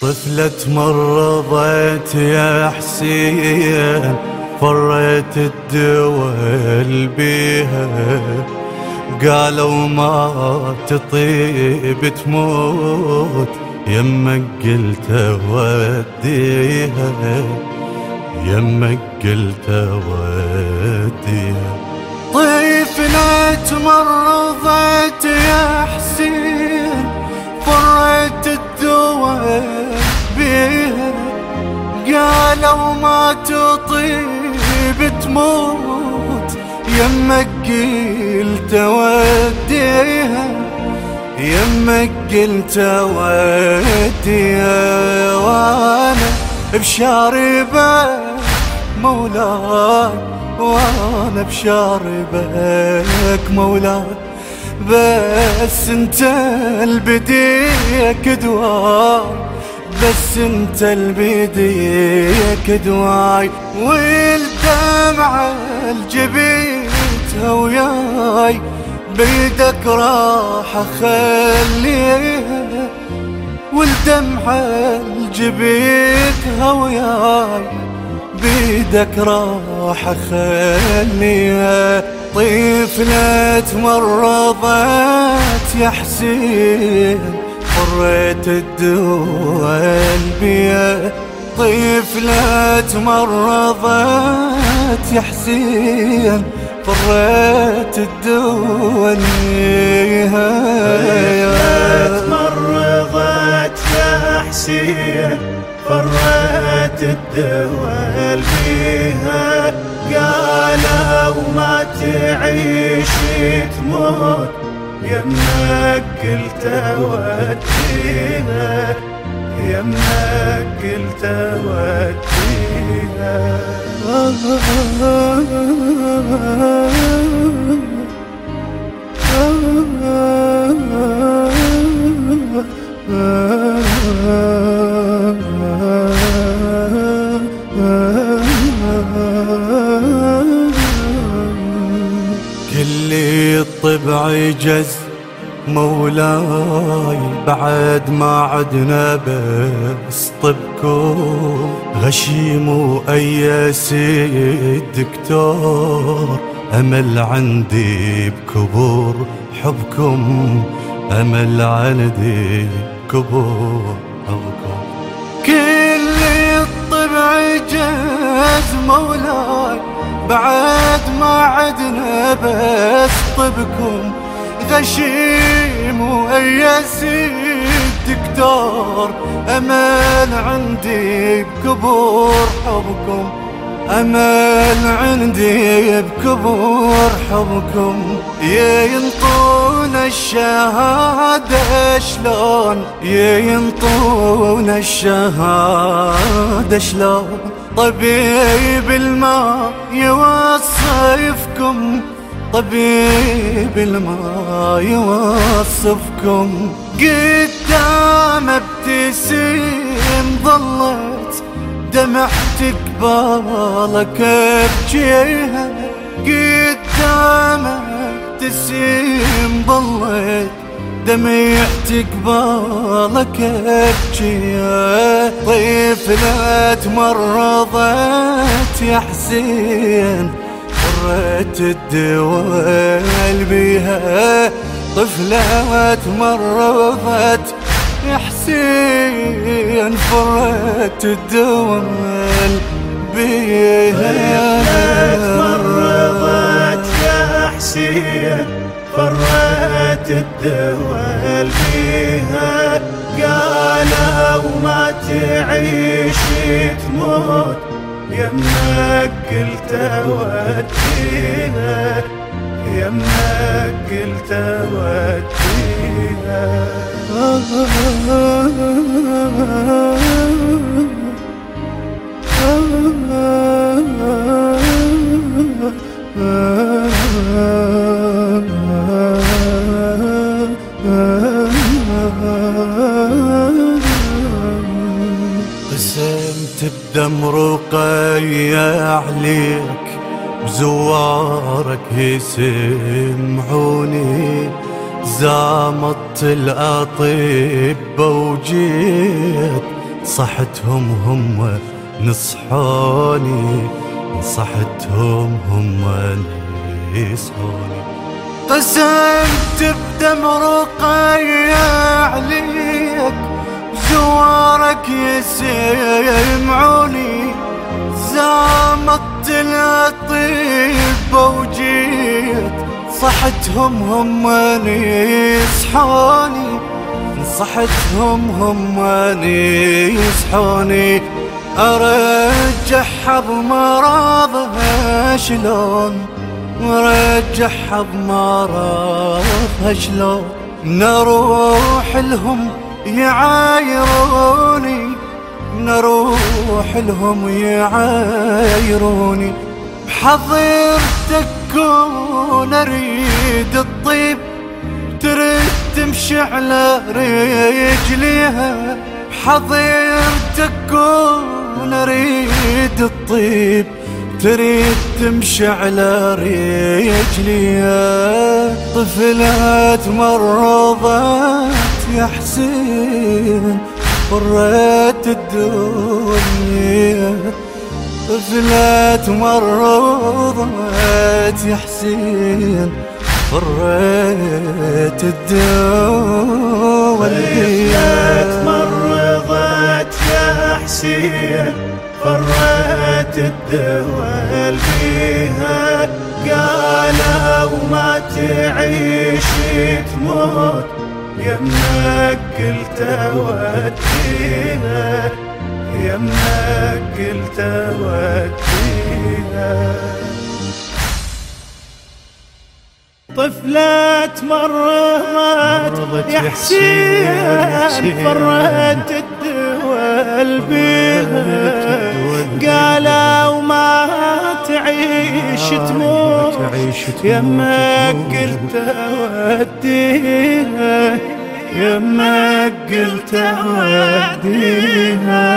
طفلة مرضت يا حسين فريت الدول بيها. قالوا ما تطيب تموت يمك قلت وديها يمك قلت وديها طفلة مرضت ما تطيب تموت. يمك قلت وديها يمك قلت وديها. وأنا بشاربك مولاي وأنا بشاربك مولاي. بس انت البديك دواي بس انت البديك دواي والدمعة الجبيتها وياي بيدك راح اخليها والدمعة الجبيتها وياي بيدك راح اخليها طفلة مرضت يا حسين. فريت الدول بيا طفلة مرضت يا حسين. فريت الدول طفلة مرضت يا حسين. فريت الدول بيها قالوا ما تعيش تموت. يمك قلت وديها يمك قلت وديها الطبع جز مولاي بعد ما عدنا بس طبكم غشيم واي سيد دكتور أمل عندي بكبور. حبكم أمل عندي بكبور. حبكم. كل الطبع جاز مولاي بعد ما عدنا بس طبكم. غشيم وأيس الدكتور أمل عندي بكبور حبكم أمل عندي بكبور حبكم. ينطون الشهادة شلون؟ ينطون الشهادة شلون؟ طبيب الماء يوصفكم طبيب الماء يوصفكم قدام ابتسم ظلت دمعتك بالك ابجيها قدام ابتسم ظلت دمعتك بالك ابجيها طفلة مرضت يا حسين فرت الدول بيها طفلة مرضت يا حسين فرت الدول بيها مرضت يا حسين فرت الدول بيها. قالوا ما تعيش تموت. يمك قلت وديها يمك قلت قسمت بزوارك يسمعوني زامت الأطباء وجيت نصحتهم هم نصحوني نصحتهم هم نصحوني. قسمت بدم رقيع عليك زوارك يسمعوني وجيت صحتهم هم يصحوني. نصحتهم هم يصحوني. ارجعها بمرضها شلون؟ ارجعها بمرضها شلون؟ نروح لهم يعايروني. نروح لهم يعايروني. بحضرتك كون أريد الطيب ترد تمشي على رجليها. بحضرتك كون أريد الطيب تريد تمشي على رجليها. طفلات مرضت يا حسين فريت الدنيا. طفلات مرضت يا حسين فريت الدنيا طفلات مرضت يا حسين فريت الدول بيها. قالوا ما تعيش تموت يمك قلت ودينا يمك قلت ودينا طفلة مرت يا حسين. فرت الدول بيها. قالوا ما تعيش تموت. يمك قلت وديها يمك قلت وديها